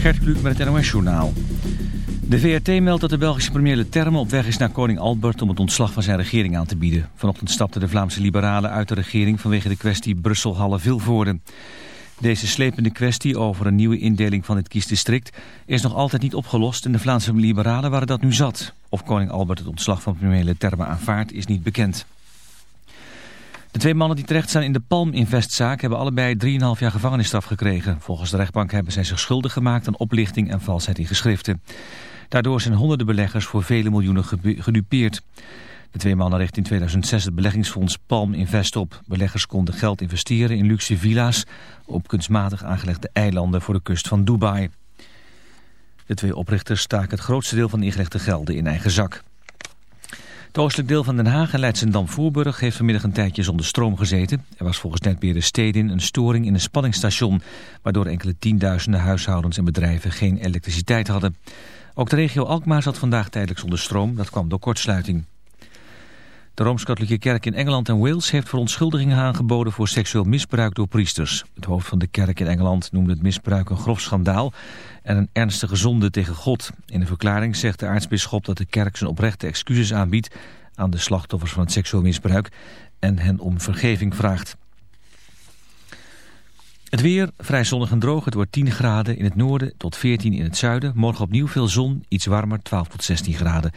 Gert Kluk met het NOS-journaal. De VRT meldt dat de Belgische premier Leterme op weg is naar koning Albert... om het ontslag van zijn regering aan te bieden. Vanochtend stapten de Vlaamse liberalen uit de regering... vanwege de kwestie Brussel-Halle-Vilvoorde. Deze slepende kwestie over een nieuwe indeling van het kiesdistrict... is nog altijd niet opgelost en de Vlaamse liberalen waren dat nu zat. Of koning Albert het ontslag van premier Leterme aanvaardt is niet bekend. De twee mannen die terecht zijn in de Palm Investzaak hebben allebei 3,5 jaar gevangenisstraf gekregen. Volgens de rechtbank hebben zij zich schuldig gemaakt aan oplichting en valsheid in geschriften. Daardoor zijn honderden beleggers voor vele miljoenen gedupeerd. De twee mannen richtten in 2006 het beleggingsfonds Palm Invest op. Beleggers konden geld investeren in luxe villa's op kunstmatig aangelegde eilanden voor de kust van Dubai. De twee oprichters staken het grootste deel van de ingelegde gelden in eigen zak. Het oostelijk deel van Den Haag en Leidsendam-Voorburg heeft vanmiddag een tijdje zonder stroom gezeten. Er was volgens netbeheerder Stedin een storing in een spanningsstation, waardoor enkele tienduizenden huishoudens en bedrijven geen elektriciteit hadden. Ook de regio Alkmaar zat vandaag tijdelijk zonder stroom, dat kwam door kortsluiting. De Rooms-Katholieke Kerk in Engeland en Wales heeft verontschuldigingen aangeboden voor seksueel misbruik door priesters. Het hoofd van de kerk in Engeland noemde het misbruik een grof schandaal en een ernstige zonde tegen God. In een verklaring zegt de aartsbisschop dat de kerk zijn oprechte excuses aanbiedt aan de slachtoffers van het seksueel misbruik en hen om vergeving vraagt. Het weer, vrij zonnig en droog. Het wordt 10 graden in het noorden tot 14 in het zuiden. Morgen opnieuw veel zon, iets warmer, 12 tot 16 graden.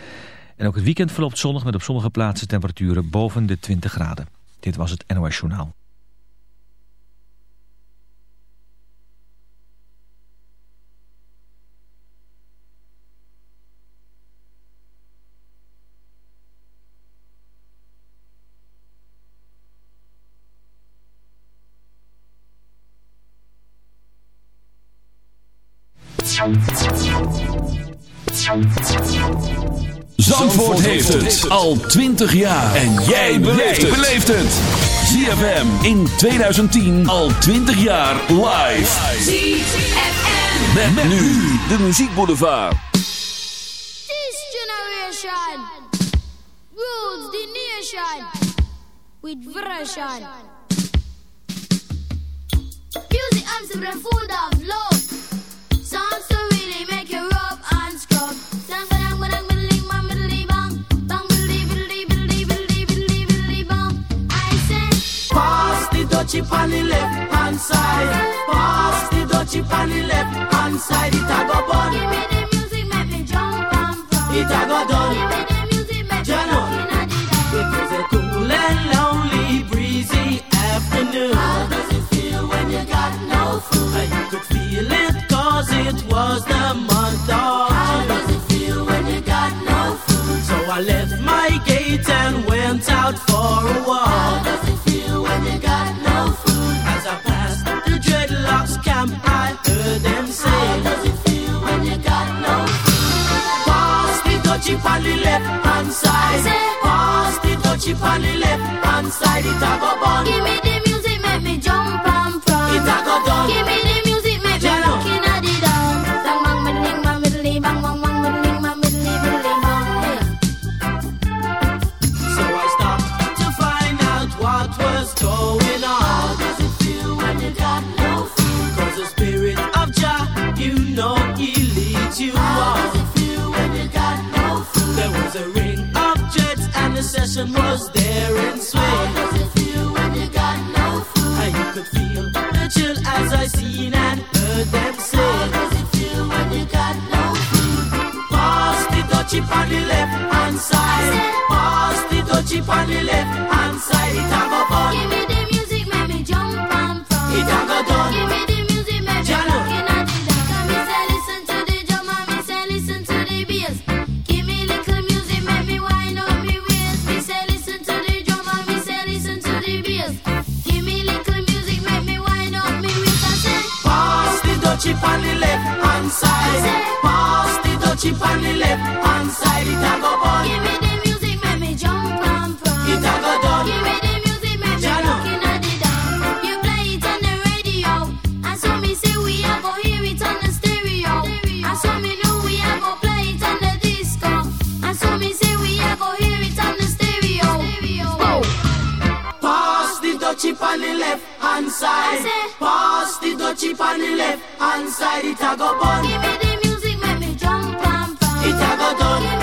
En ook het weekend verloopt zonnig met op sommige plaatsen temperaturen boven de 20 graden. Dit was het NOS Journaal. Zandvoort heeft het al 20 jaar. En jij beleeft het. ZFM in 2010 al 20 jaar live. ZFM. Met, met nu de muziekboulevard. This generation rules the nation with version. Music the food of love. Songs to really make you dutchie on the left hand side. Pass the dutchie on the left hand side. It a go bun. give me the music make me jump and from. It a go done. Give me the music make me walk in It was a cool and lonely, breezy afternoon. How does it feel when you got no food? And you could feel it cause it was the month of How does it feel when you got no food? So I left my gate and went out for a walk. Dutchie on the left hand side. Pass the dutchie on the left hand side. It a go bun. Give me the and was there How swing. does it feel when you got no food? And you could feel the chill as I seen and heard them say. How does it feel when you got no food? Pass the dutchie on the left hand side. Pass the dutchie on the left hand side. it on the left hand side, it a go on. Give me the music, make me jump and prance. It a go down. Give me the music, make me looking at the down. You play it on the radio, and so me say we a go hear it on the stereo, and so me know we a go play it on the disco, and so me say we a go hear it on the stereo. stereo. Pass the dutchie on the left hand side. Pass the dutchie on the left hand side, it a go on gone.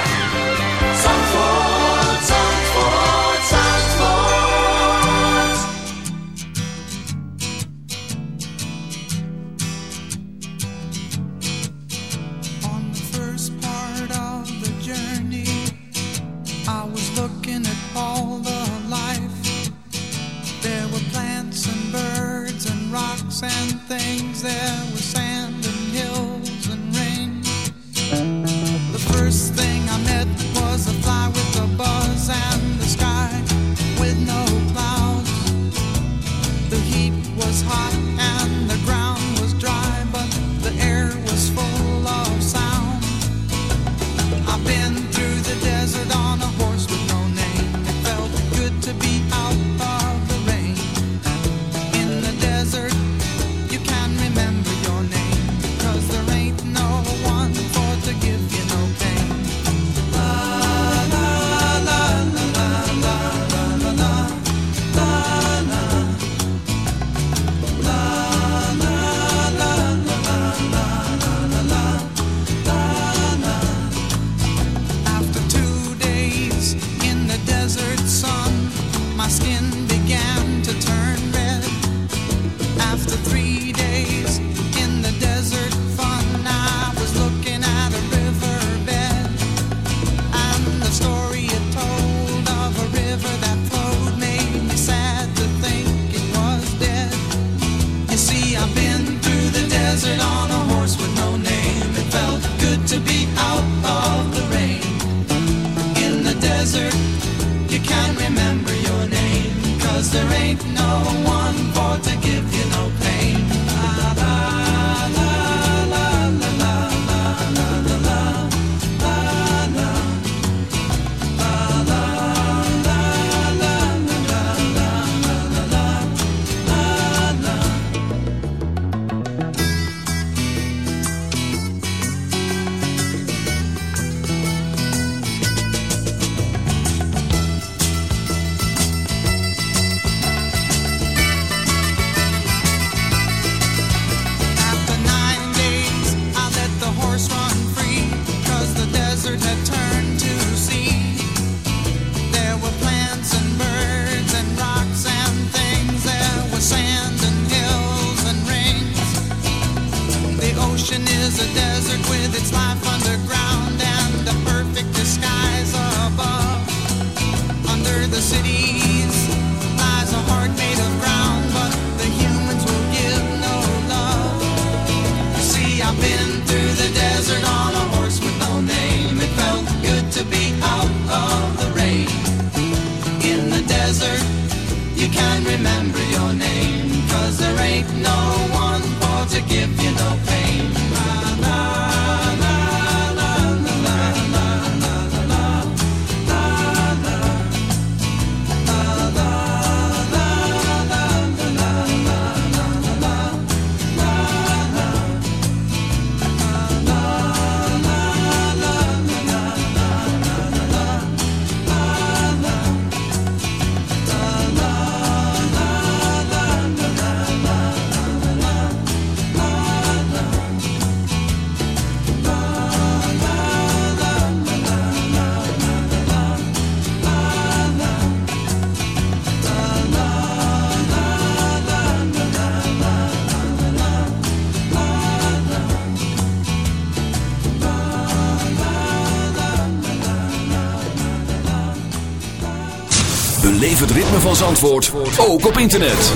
van Zandvoort ook op internet.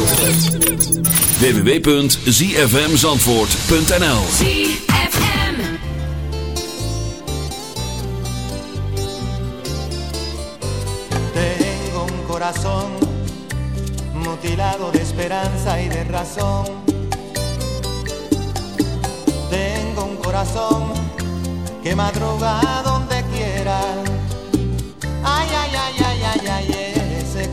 www.zfmzandvoort.nl ZFM Tengo un corazón mutilado de esperanza y de razón. Tengo un corazón que madruga donde quiera. Ay, ay, ay, ay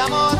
amor.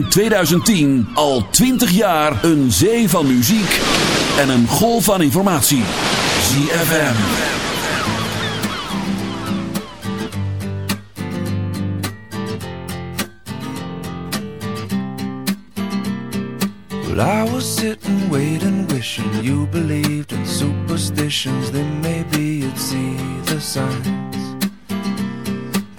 In 2010 al 20 jaar een zee van muziek en een golf van informatie. ZFM. Well, I was sitting, waiting, wishing you believed in superstitions. Then maybe you'd see the signs.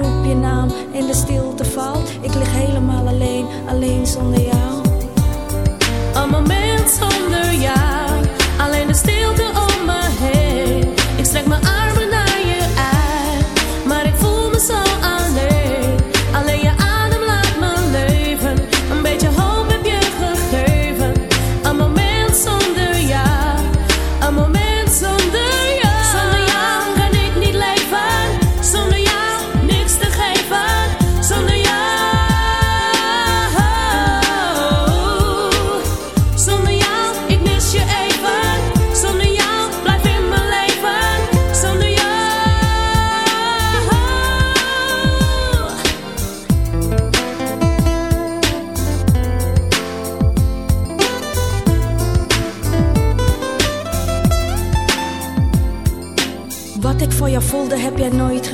Roep je naam en de stilte valt. Ik lig helemaal alleen, alleen zonder jou. Een moment zonder jou, alleen de stilte om me heen. Ik strek me aan.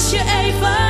kus je even.